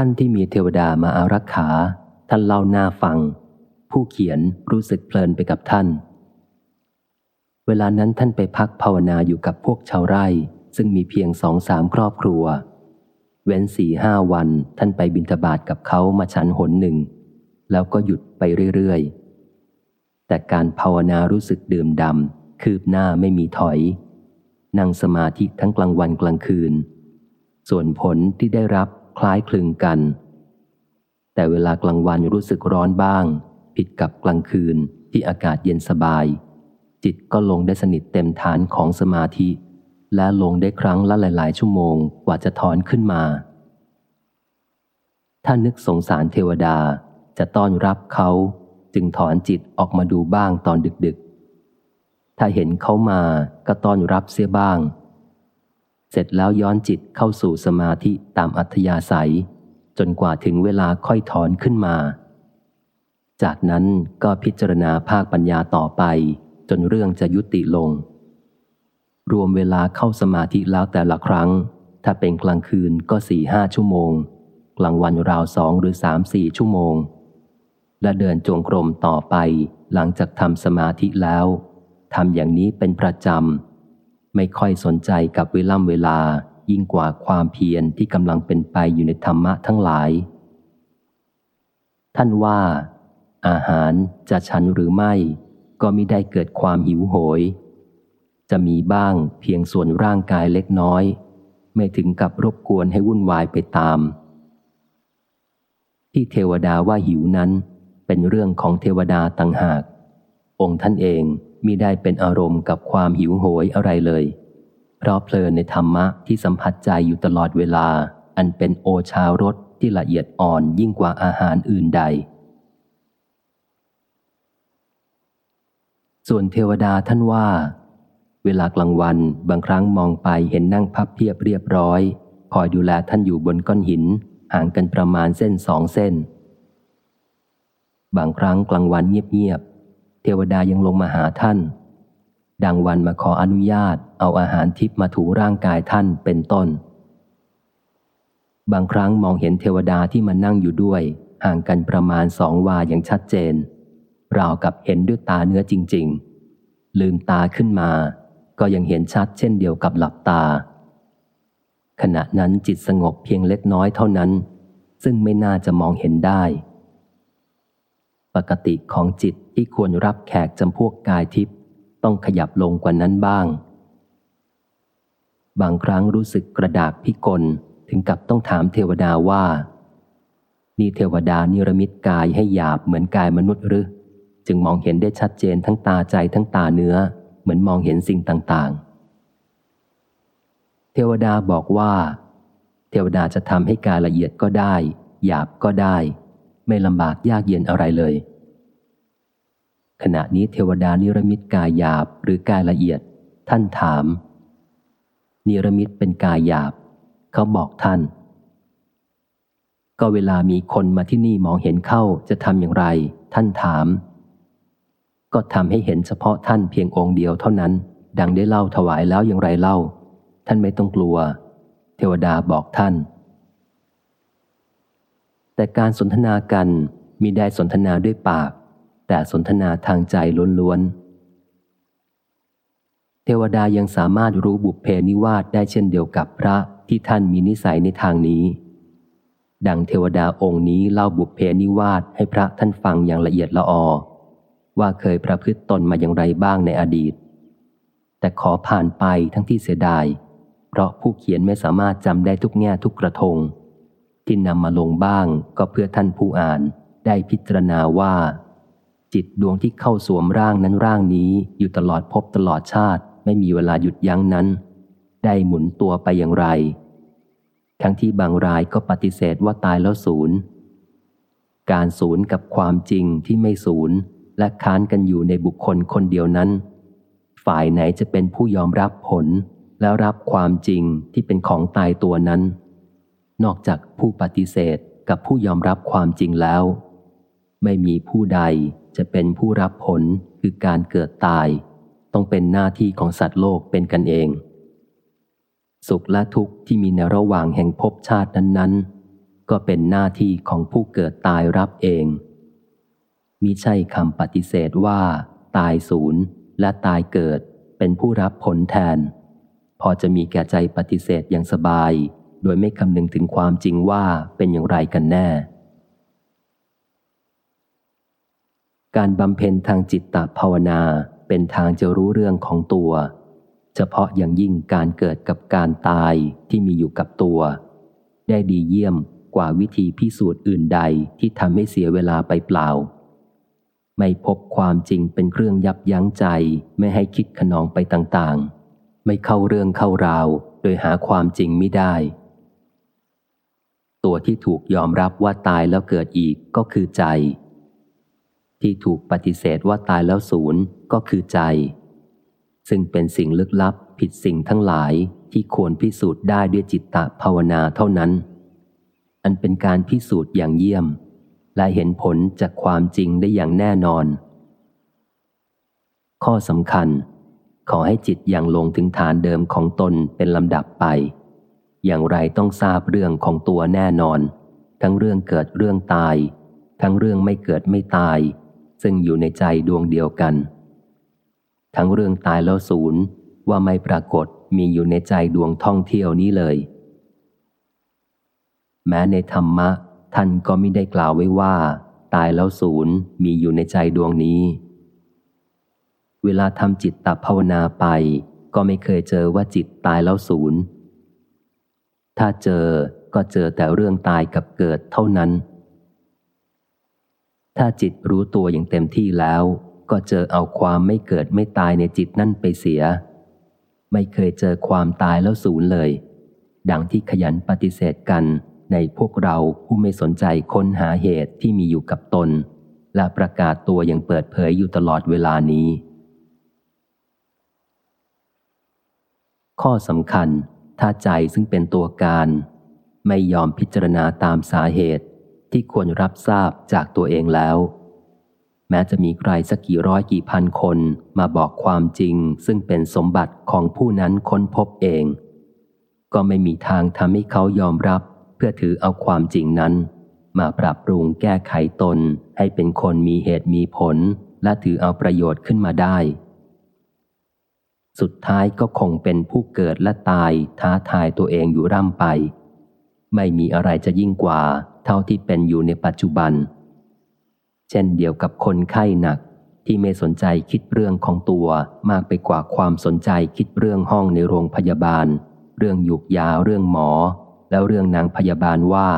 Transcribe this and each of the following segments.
ท่านที่มีเทวดามาอารักขา ท่านเล่าหน้าฟัง ผู้เขียนรู้สึกเพลินไปกับท่าน เวลานั้นท่านไปพักภาวนาอยู่กับพวกชาวไร่ ซึ่งมีเพียงสองสามครอบครัว เว้นสี่ห้าวันท่านไปบินทบาทกับเขามาฉันหนหนึ่ง แล้วก็หยุดไปเรื่อยๆ แต่การภาวนารู้สึกดื่มดำคืบหน้าไม่มีถอย นั่งสมาธิทั้งกลางวันกลางคืน ส่วนผลที่ได้รับ คล้ายคลึงกัน แต่เวลากลางวันรู้สึกร้อนบ้าง ผิดกับกลางคืนที่อากาศเย็นสบาย จิตก็ลงได้สนิทเต็มฐานของสมาธิ และลงได้ครั้งละหลาย ๆ ชั่วโมงกว่าจะถอนขึ้นมา ถ้านึกสงสารเทวดาจะต้อนรับเขาจึงถอนจิตออกมาดูบ้างตอนดึก ๆ ถ้าเห็นเขามาก็ต้อนรับเสียบ้าง เสร็จแล้วย้อนจิตเข้าสู่สมาธิตามอัธยาศัย จนกว่าถึงเวลาค่อยถอนขึ้นมา จากนั้นก็พิจารณาภาคปัญญาต่อไป จนเรื่องจะยุติลง รวมเวลาเข้าสมาธิแล้วแต่ละครั้ง ถ้าเป็นกลางคืนก็สี่ห้าชั่วโมง กลางวันราวสองหรือสามสี่ชั่วโมง และเดินจงกรมต่อไปหลังจากทำสมาธิแล้วทำอย่างนี้เป็นประจำ ไม่ค่อยสนใจกับเวล่ำเวลายิ่งกว่าความเพียรที่กำลังเป็นไปอยู่ในธรรมะทั้งหลาย ท่านว่า อาหารจะฉันหรือไม่ ก็มิได้เกิดความหิวโหย จะมีบ้างเพียงส่วนร่างกายเล็กน้อย ไม่ถึงกับรบกวนให้วุ่นวายไปตาม ที่เทวดาว่าหิวนั้นเป็นเรื่องของเทวดาต่างหาก องค์ท่านเองมิได้เป็นอารมณ์กับความหิวโหยอะไรเลย เพราะเพลินในธรรมะที่สัมผัสใจอยู่ตลอดเวลา อันเป็นโอชารสที่ละเอียดอ่อนยิ่งกว่าอาหารอื่นใด ส่วนเทวดาท่านว่า เวลากลางวันบางครั้งมองไปเห็นนั่งพับเพียบเรียบร้อย คอยดูแลท่านอยู่บนก้อนหิน ห่างกันประมาณเส้นสองเส้น บางครั้งกลางวันเงียบ เทวดายังลงมาหาท่าน ดังวันมาขออนุญาต เอาอาหารทิพมาถูร่างกายท่านเป็นต้น บางครั้งมองเห็นเทวดาที่มานั่งอยู่ด้วย ห่างกันประมาณสองวาอย่างชัดเจน ราวกับเห็นด้วยตาเนื้อจริง ๆ ลืมตาขึ้นมา ก็ยังเห็นชัดเช่นเดียวกับหลับตา ขณะนั้นจิตสงบเพียงเล็กน้อยเท่านั้น ซึ่งไม่น่าจะมองเห็นได้ปกติของจิต ที่ควรรับแขกจำพวกกายทิพย์ต้องขยับลงกว่านั้นบ้าง บางครั้งรู้สึกกระดากพิกลถึงกับต้องถามเทวดาว่า นี่เทวดานิรมิตกายให้หยาบเหมือนกายมนุษย์หรือ จึงมองเห็นได้ชัดเจนทั้งตาใจทั้งตาเนื้อ เหมือนมองเห็นสิ่งต่างๆ เทวดาบอกว่า เทวดาจะทำให้กายละเอียดก็ได้ หยาบก็ได้ ไม่ลำบากยากเย็นอะไรเลย ขณะนี้เทวดานิรมิตกายหยาบหรือกายละเอียด ท่านถาม นิรมิตเป็นกายหยาบ เขาบอกท่าน ก็เวลามีคนมาที่นี่มองเห็นเข้าจะทำอย่างไร ท่านถาม ก็ทำให้เห็นเฉพาะท่านเพียงองค์เดียวเท่านั้น ดังได้เล่าถวายแล้วอย่างไรเล่า ท่านไม่ต้องกลัว เทวดาบอกท่าน แต่การสนทนากันมีได้สนทนาด้วยปาก แต่สนทนาทางใจล้วนๆ เทวดายังสามารถรู้บุพเพนิวาสได้เช่นเดียวกับพระที่ท่านมีนิสัยในทางนี้ ดังเทวดาองค์นี้เล่าบุพเพนิวาสให้พระท่านฟังอย่างละเอียดละออ ว่าเคยประพฤติตนมาอย่างไรบ้างในอดีต แต่ขอผ่านไปทั้งที่เสียดาย เพราะผู้เขียนไม่สามารถจำได้ทุกแง่ทุกกระทง ที่นำมาลงบ้างก็เพื่อท่านผู้อ่านได้พิจารณาว่า จิตดวงที่เข้าสวมร่างนั้นร่างนี้อยู่ตลอดพบตลอดชาติ ไม่มีเวลาหยุดยั้งนั้น ได้หมุนตัวไปอย่างไร ทั้งที่บางรายก็ปฏิเสธว่าตายแล้วศูนย์การศูนย์กับความจริงที่ไม่ศูนย์และค้านกันอยู่ในบุคคลคนเดียวนั้น ฝ่ายไหนจะเป็นผู้ยอมรับผลแล้วรับความจริงที่เป็นของตายตัวนั้น นอกจากผู้ปฏิเสธกับผู้ยอมรับความจริงแล้ว ไม่มีผู้ใดจะเป็นผู้รับผลคือการเกิดตาย ต้องเป็นหน้าที่ของสัตว์โลกเป็นกันเอง สุขและทุกข์ที่มีในระหว่างแห่งภพชาตินั้นๆ ก็เป็นหน้าที่ของผู้เกิดตายรับเองมิใช่คำปฏิเสธว่า ตายศูนย์และตายเกิดเป็นผู้รับผลแทน พอจะมีแก่ใจปฏิเสธอย่างสบาย โดยไม่คำนึงถึงความจริงว่าเป็นอย่างไรกันแน่ การบำเพ็ญทางจิตตภาวนาเป็นทางจะรู้เรื่องของตัว เฉพาะอย่างยิ่งการเกิดกับการตายที่มีอยู่กับตัว ได้ดีเยี่ยมกว่าวิธีพิสูจน์อื่นใดที่ทำให้เสียเวลาไปเปล่า ไม่พบความจริงเป็นเครื่องยับยั้งใจไม่ให้คิดขนองไปต่างๆ ไม่เข้าเรื่องเข้าราว โดยหาความจริงไม่ได้ ตัวที่ถูกยอมรับว่าตายแล้วเกิดอีกก็คือใจ ที่ถูกปฏิเสธว่าตายแล้วศูนย์ก็คือใจ ซึ่งเป็นสิ่งลึกลับผิดสิ่งทั้งหลายที่ควรพิสูจน์ได้ด้วยจิตตภาวนาเท่านั้น อันเป็นการพิสูจน์อย่างเยี่ยม และเห็นผลจากความจริงได้อย่างแน่นอน ข้อสำคัญ ขอให้จิตอย่างลงถึงฐานเดิมของตนเป็นลำดับไป อย่างไรต้องทราบเรื่องของตัวแน่นอน ทั้งเรื่องเกิดเรื่องตาย ทั้งเรื่องไม่เกิดไม่ตาย ซึ่งอยู่ในใจดวงเดียวกัน ทั้งเรื่องตายแล้วศูนย์ว่าไม่ปรากฏมีอยู่ในใจดวงท่องเที่ยวนี้เลย แม้ในธรรมะ ท่านก็ไม่ได้กล่าวไว้ว่า ตายแล้วศูนย์มีอยู่ในใจดวงนี้ เวลาทำจิตตภาวนาไป ก็ไม่เคยเจอว่าจิตตายแล้วศูนย์ถ้าเจอก็เจอแต่เรื่องตายกับเกิดเท่านั้น ถ้าจิตรู้ตัวอย่างเต็มที่แล้ว ก็เจอเอาความไม่เกิดไม่ตายในจิตนั่นไปเสีย ไม่เคยเจอความตายแล้วศูนย์เลย ดังที่ขยันปฏิเสธกันในพวกเราผู้ไม่สนใจค้นหาเหตุที่มีอยู่กับตน และประกาศตัวอย่างเปิดเผยอยู่ตลอดเวลานี้ ข้อสำคัญ ถ้าใจซึ่งเป็นตัวการ ไม่ยอมพิจารณาตามสาเหตุ ที่ควรรับทราบจากตัวเองแล้ว แม้จะมีใครสักกี่ร้อยกี่พันคนมาบอกความจริง ซึ่งเป็นสมบัติของผู้นั้นค้นพบเอง ก็ไม่มีทางทำให้เขายอมรับ เพื่อถือเอาความจริงนั้น มาปรับปรุงแก้ไขตน ให้เป็นคนมีเหตุมีผล และถือเอาประโยชน์ขึ้นมาได้ สุดท้ายก็คงเป็นผู้เกิดและตายท้าทายตัวเองอยู่ร่ำไป ไม่มีอะไรจะยิ่งกว่า เท่าที่เป็นอยู่ในปัจจุบัน เช่นเดียวกับคนไข้หนักที่ไม่สนใจคิดเรื่องของตัวมากไปกว่าความสนใจคิดเรื่องห้องในโรงพยาบาล เรื่องหยุกยาเรื่องหมอ แล้วเรื่องนางพยาบาลว่า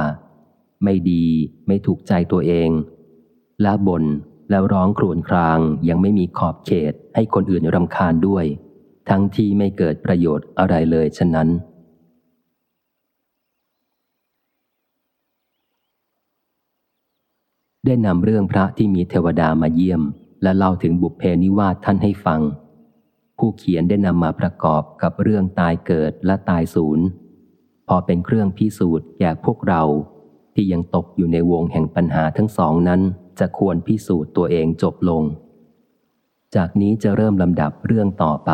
ไม่ดีไม่ถูกใจตัวเองและบน่นแล้วร้องครวญครางยังไม่มีขอบเขตให้คนอื่นรำคาญด้วย ทั้งที่ไม่เกิดประโยชน์อะไรเลยฉะนั้น ได้นำเรื่องพระที่มีเทวดามาเยี่ยม และเล่าถึงบุพเพนิวาสท่านให้ฟัง ผู้เขียนได้นำมาประกอบกับเรื่องตายเกิดและตายศูนย์พอเป็นเครื่องพิสูจน์แก่พวกเรา ที่ยังตกอยู่ในวงแห่งปัญหาทั้งสองนั้น จะควรพิสูจน์ตัวเองจบลง จากนี้จะเริ่มลำดับเรื่องต่อไป